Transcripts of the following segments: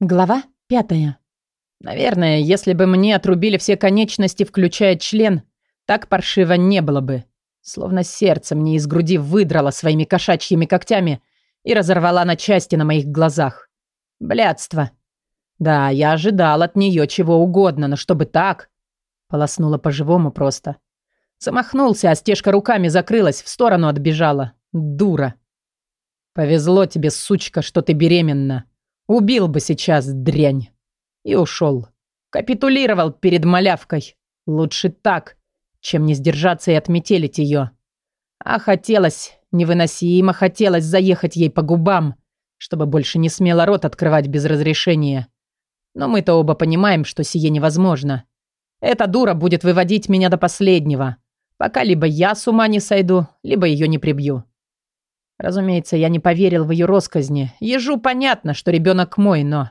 Глава пятая. Наверное, если бы мне отрубили все конечности, включая член, так паршиво не было бы. Словно сердце мне из груди выдрало своими кошачьими когтями и разорвала на части на моих глазах. Блядство. Да, я ожидал от нее чего угодно, но чтобы так... Полоснула по-живому просто. Замахнулся, а стежка руками закрылась, в сторону отбежала. Дура. Повезло тебе, сучка, что ты беременна. Убил бы сейчас, дрянь. И ушел. Капитулировал перед малявкой. Лучше так, чем не сдержаться и отметелить ее. А хотелось, невыносимо хотелось заехать ей по губам, чтобы больше не смело рот открывать без разрешения. Но мы-то оба понимаем, что сие невозможно. Эта дура будет выводить меня до последнего, пока либо я с ума не сойду, либо ее не прибью. Разумеется, я не поверил в ее росказни. Ежу понятно, что ребенок мой, но...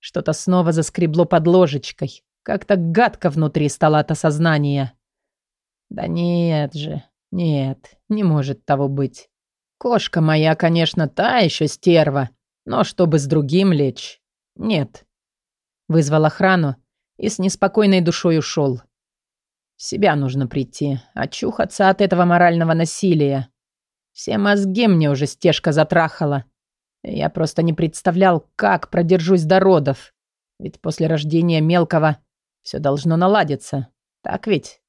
Что-то снова заскребло под ложечкой. Как-то гадко внутри стало от осознания. Да нет же, нет, не может того быть. Кошка моя, конечно, та еще стерва, но чтобы с другим лечь, нет. Вызвал охрану и с неспокойной душой ушел. В себя нужно прийти, очухаться от этого морального насилия. Все мозги мне уже стежка затрахала. Я просто не представлял, как продержусь до родов. Ведь после рождения мелкого все должно наладиться. Так ведь?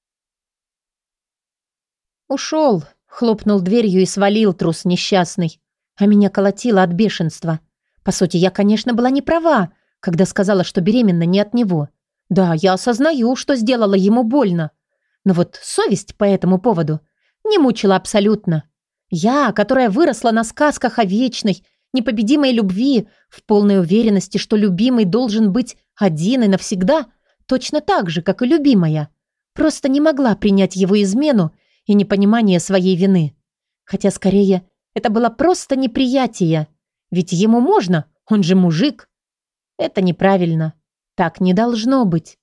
Ушел, хлопнул дверью и свалил трус несчастный. А меня колотило от бешенства. По сути, я, конечно, была не права, когда сказала, что беременна не от него. Да, я осознаю, что сделала ему больно. Но вот совесть по этому поводу не мучила абсолютно. Я, которая выросла на сказках о вечной, непобедимой любви, в полной уверенности, что любимый должен быть один и навсегда, точно так же, как и любимая, просто не могла принять его измену и непонимание своей вины. Хотя, скорее, это было просто неприятие. Ведь ему можно, он же мужик. Это неправильно. Так не должно быть.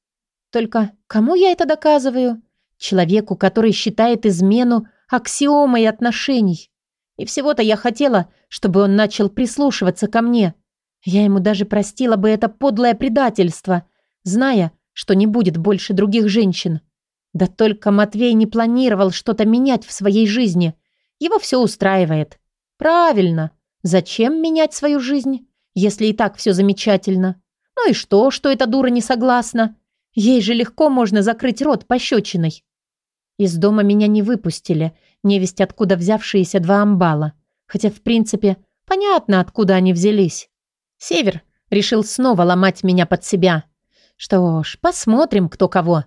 Только кому я это доказываю? Человеку, который считает измену аксиомой отношений. И всего-то я хотела, чтобы он начал прислушиваться ко мне. Я ему даже простила бы это подлое предательство, зная, что не будет больше других женщин. Да только Матвей не планировал что-то менять в своей жизни. Его все устраивает. Правильно. Зачем менять свою жизнь, если и так все замечательно? Ну и что, что эта дура не согласна? Ей же легко можно закрыть рот пощечиной. Из дома меня не выпустили, невесть откуда взявшиеся два амбала. Хотя, в принципе, понятно, откуда они взялись. Север решил снова ломать меня под себя. Что ж, посмотрим, кто кого.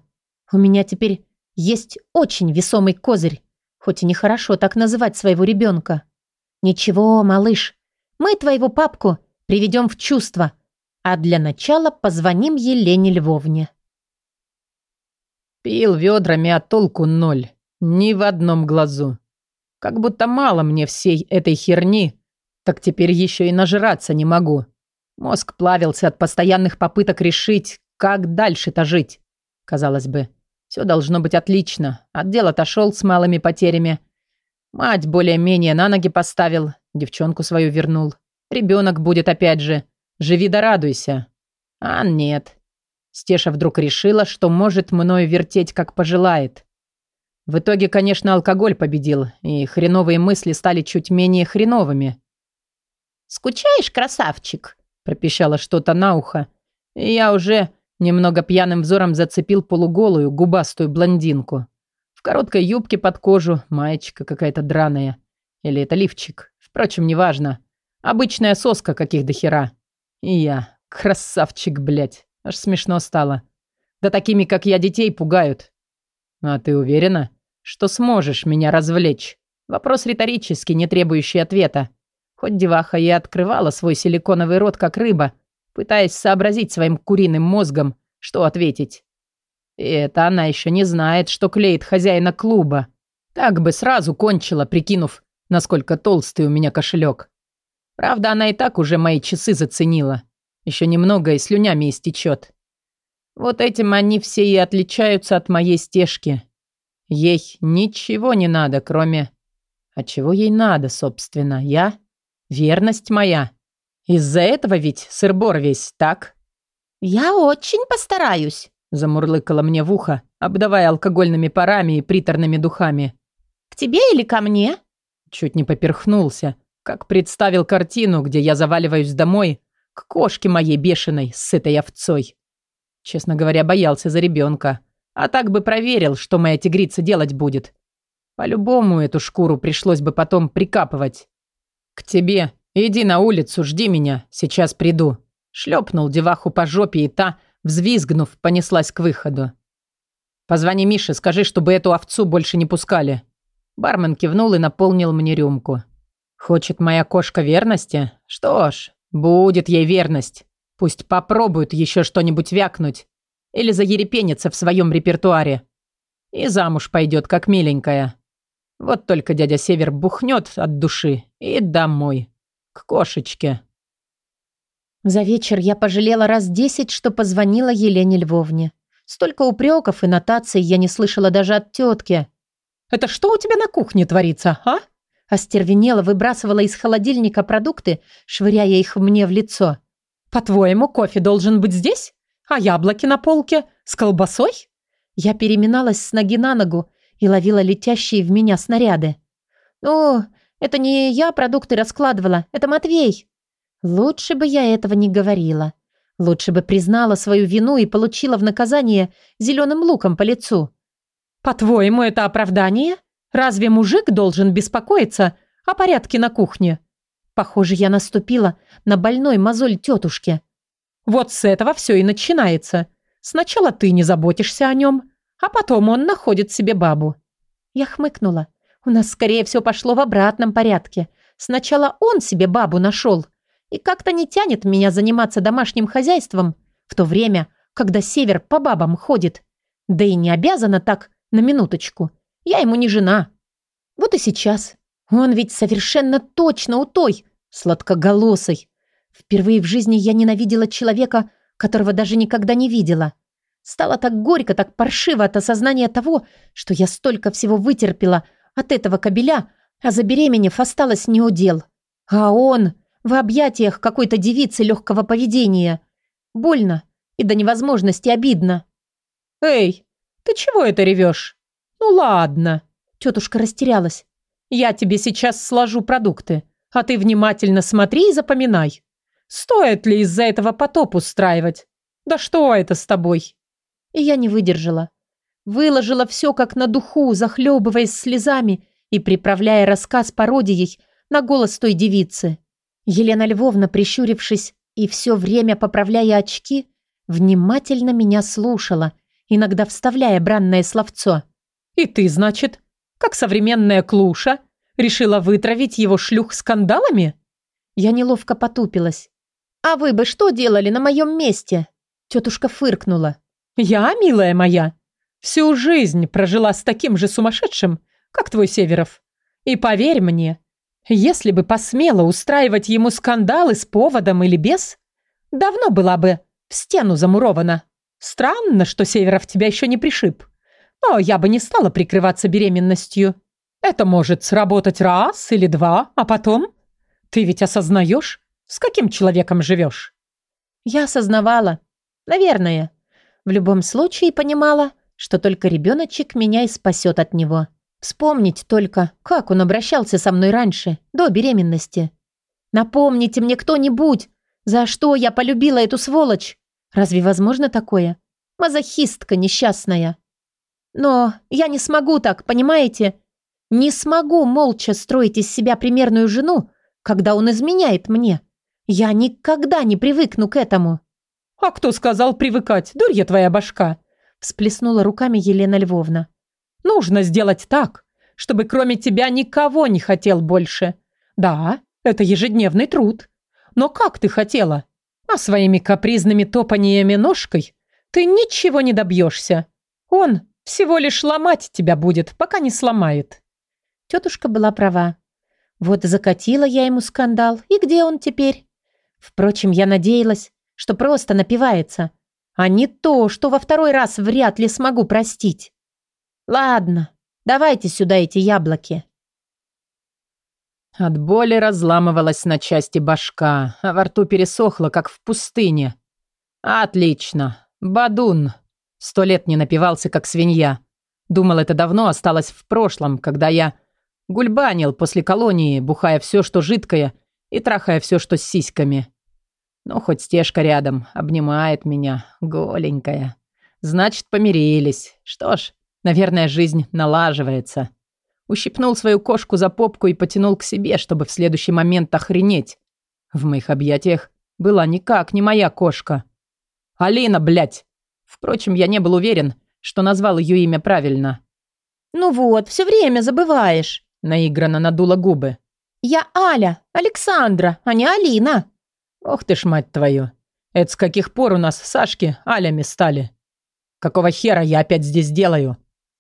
У меня теперь есть очень весомый козырь, хоть и нехорошо так называть своего ребенка. Ничего, малыш, мы твоего папку приведем в чувство, а для начала позвоним Елене Львовне. Пил ведрами, а толку ноль. Ни в одном глазу. Как будто мало мне всей этой херни, так теперь еще и нажраться не могу. Мозг плавился от постоянных попыток решить, как дальше-то жить. Казалось бы, все должно быть отлично. Отдел отошел с малыми потерями. Мать более-менее на ноги поставил, девчонку свою вернул. Ребенок будет опять же. Живи да радуйся. А нет, Стеша вдруг решила, что может мною вертеть, как пожелает. В итоге, конечно, алкоголь победил, и хреновые мысли стали чуть менее хреновыми. «Скучаешь, красавчик?» – пропищала что-то на ухо. И я уже немного пьяным взором зацепил полуголую, губастую блондинку. В короткой юбке под кожу, маечка какая-то драная. Или это лифчик. Впрочем, неважно. Обычная соска каких до хера. И я, красавчик, блядь. Аж смешно стало. Да такими, как я, детей пугают. А ты уверена, что сможешь меня развлечь? Вопрос риторический, не требующий ответа. Хоть деваха и открывала свой силиконовый рот, как рыба, пытаясь сообразить своим куриным мозгом, что ответить. И это она еще не знает, что клеит хозяина клуба. Так бы сразу кончила, прикинув, насколько толстый у меня кошелек. Правда, она и так уже мои часы заценила. Еще немного и слюнями истечет. Вот этим они все и отличаются от моей стежки. Ей ничего не надо, кроме... А чего ей надо, собственно? Я? Верность моя? Из-за этого ведь сыр-бор весь, так?» «Я очень постараюсь», — замурлыкала мне в ухо, обдавая алкогольными парами и приторными духами. «К тебе или ко мне?» Чуть не поперхнулся, как представил картину, где я заваливаюсь домой к кошке моей бешеной с этой овцой. Честно говоря, боялся за ребенка. А так бы проверил, что моя тигрица делать будет. По-любому эту шкуру пришлось бы потом прикапывать. «К тебе. Иди на улицу, жди меня. Сейчас приду». Шлепнул деваху по жопе, и та, взвизгнув, понеслась к выходу. «Позвони Мише, скажи, чтобы эту овцу больше не пускали». Бармен кивнул и наполнил мне рюмку. «Хочет моя кошка верности? Что ж, будет ей верность. Пусть попробует еще что-нибудь вякнуть. Или заерепенится в своем репертуаре. И замуж пойдет, как миленькая. Вот только дядя Север бухнет от души и домой. К кошечке. За вечер я пожалела раз десять, что позвонила Елене Львовне. Столько упреков и нотаций я не слышала даже от тетки. «Это что у тебя на кухне творится, а?» Остервенела, выбрасывала из холодильника продукты, швыряя их мне в лицо. «По-твоему, кофе должен быть здесь? А яблоки на полке? С колбасой?» Я переминалась с ноги на ногу и ловила летящие в меня снаряды. «Ну, это не я продукты раскладывала, это Матвей». Лучше бы я этого не говорила. Лучше бы признала свою вину и получила в наказание зеленым луком по лицу. «По-твоему, это оправдание? Разве мужик должен беспокоиться о порядке на кухне?» Похоже, я наступила на больной мозоль тетушки. «Вот с этого все и начинается. Сначала ты не заботишься о нем, а потом он находит себе бабу». Я хмыкнула. «У нас скорее все пошло в обратном порядке. Сначала он себе бабу нашел, и как-то не тянет меня заниматься домашним хозяйством в то время, когда север по бабам ходит. Да и не обязана так, на минуточку. Я ему не жена. Вот и сейчас. Он ведь совершенно точно у той, сладкоголосой. Впервые в жизни я ненавидела человека, которого даже никогда не видела. Стало так горько, так паршиво от осознания того, что я столько всего вытерпела от этого кобеля, а забеременев осталась неудел. А он в объятиях какой-то девицы легкого поведения. Больно и до невозможности обидно. «Эй, ты чего это ревешь?» «Ну ладно». Тетушка растерялась. «Я тебе сейчас сложу продукты, а ты внимательно смотри и запоминай. Стоит ли из-за этого потоп устраивать? Да что это с тобой?» И я не выдержала. Выложила все как на духу, захлебываясь слезами и приправляя рассказ пародией на голос той девицы. Елена Львовна, прищурившись и все время поправляя очки, внимательно меня слушала, иногда вставляя бранное словцо. «И ты, значит, как современная клуша, решила вытравить его шлюх скандалами?» Я неловко потупилась. «А вы бы что делали на моем месте?» Тетушка фыркнула. «Я, милая моя, всю жизнь прожила с таким же сумасшедшим, как твой Северов. И поверь мне, если бы посмела устраивать ему скандалы с поводом или без, давно была бы в стену замурована. Странно, что Северов тебя еще не пришиб. Но я бы не стала прикрываться беременностью. Это может сработать раз или два, а потом... Ты ведь осознаешь, с каким человеком живешь? Я осознавала. Наверное. В любом случае понимала, что только ребеночек меня и спасет от него. Вспомнить только, как он обращался со мной раньше, до беременности. Напомните мне кто-нибудь, за что я полюбила эту сволочь. Разве возможно такое? Мазохистка несчастная. Но я не смогу так, понимаете? Не смогу молча строить из себя примерную жену, когда он изменяет мне. Я никогда не привыкну к этому. «А кто сказал привыкать? Дурья твоя башка!» всплеснула руками Елена Львовна. Нужно сделать так, чтобы кроме тебя никого не хотел больше. Да, это ежедневный труд. Но как ты хотела? А своими капризными топаниями ножкой ты ничего не добьешься. Он всего лишь ломать тебя будет, пока не сломает. Тетушка была права. Вот закатила я ему скандал, и где он теперь? Впрочем, я надеялась, что просто напивается, а не то, что во второй раз вряд ли смогу простить. Ладно, давайте сюда эти яблоки. От боли разламывалась на части башка, а во рту пересохло, как в пустыне. Отлично. Бадун. Сто лет не напивался, как свинья. Думал, это давно осталось в прошлом, когда я гульбанил после колонии, бухая все, что жидкое, и трахая все, что с сиськами. Ну, хоть стежка рядом, обнимает меня, голенькая. Значит, помирились. Что ж, наверное, жизнь налаживается. Ущипнул свою кошку за попку и потянул к себе, чтобы в следующий момент охренеть. В моих объятиях была никак не моя кошка. «Алина, блядь!» Впрочем, я не был уверен, что назвал ее имя правильно. «Ну вот, все время забываешь», — наигранно надула губы. «Я Аля, Александра, а не Алина». «Ох ты ж, мать твою! Это с каких пор у нас Сашки Алями стали? Какого хера я опять здесь делаю?»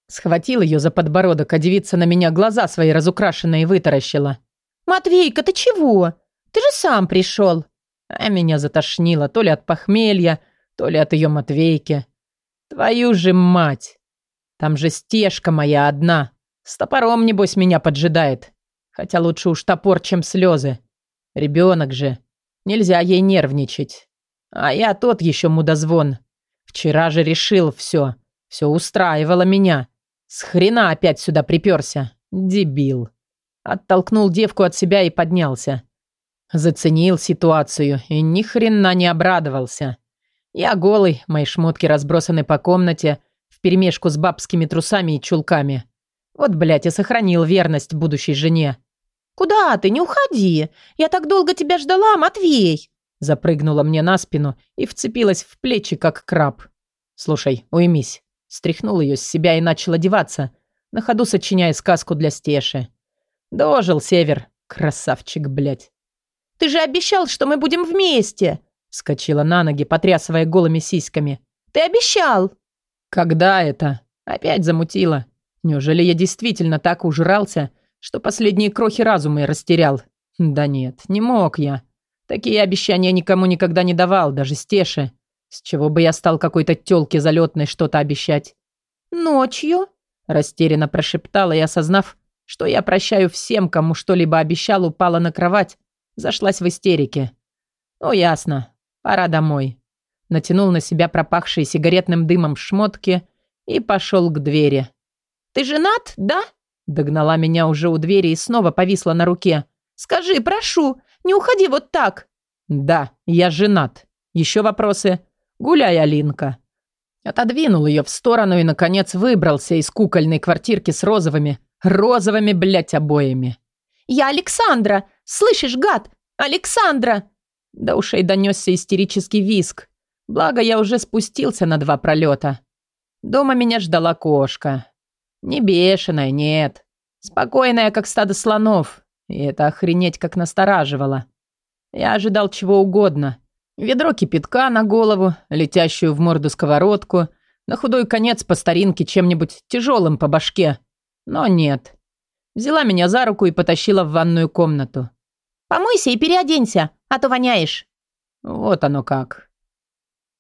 Схватил ее за подбородок, а девица на меня глаза свои разукрашенные вытаращила. «Матвейка, ты чего? Ты же сам пришел!» А меня затошнило то ли от похмелья, то ли от ее Матвейки. Твою же мать! Там же стежка моя одна. С топором, небось, меня поджидает. Хотя лучше уж топор, чем слезы. Ребенок же. Нельзя ей нервничать. А я тот еще мудозвон. Вчера же решил все. Все устраивало меня. С хрена опять сюда приперся. Дебил. Оттолкнул девку от себя и поднялся. Заценил ситуацию и ни хрена не обрадовался. Я голый, мои шмотки разбросаны по комнате, вперемешку с бабскими трусами и чулками. Вот, блядь, и сохранил верность будущей жене. «Куда ты? Не уходи! Я так долго тебя ждала, Матвей!» Запрыгнула мне на спину и вцепилась в плечи, как краб. «Слушай, уймись. Стряхнул ее с себя и начал одеваться, на ходу сочиняя сказку для Стеши. Дожил Север, красавчик, блядь. «Ты же обещал, что мы будем вместе!» Вскочила на ноги, потрясывая голыми сиськами. «Ты обещал!» «Когда это?» Опять замутила. Неужели я действительно так ужрался, что последние крохи разума и растерял? Да нет, не мог я. Такие обещания никому никогда не давал, даже Стеше. С чего бы я стал какой-то тёлке залетной что-то обещать? Ночью? Растерянно прошептала и, осознав, что я прощаю всем, кому что-либо обещал, упала на кровать, зашлась в истерике. Ну, ясно. Пора домой. Натянул на себя пропахшие сигаретным дымом шмотки и пошел к двери. «Ты женат, да?» Догнала меня уже у двери и снова повисла на руке. «Скажи, прошу, не уходи вот так!» «Да, я женат. Еще вопросы?» «Гуляй, Алинка». Отодвинул ее в сторону и, наконец, выбрался из кукольной квартирки с розовыми, розовыми, блядь, обоями. «Я Александра! Слышишь, гад? Александра!» До ушей донесся истерический виск. Благо, я уже спустился на два пролета. Дома меня ждала кошка. Не бешеная, нет. Спокойная, как стадо слонов. И это охренеть как настораживало. Я ожидал чего угодно. Ведро кипятка на голову, летящую в морду сковородку, на худой конец по старинке чем-нибудь тяжелым по башке. Но нет. Взяла меня за руку и потащила в ванную комнату. «Помойся и переоденься, а то воняешь». Вот оно как.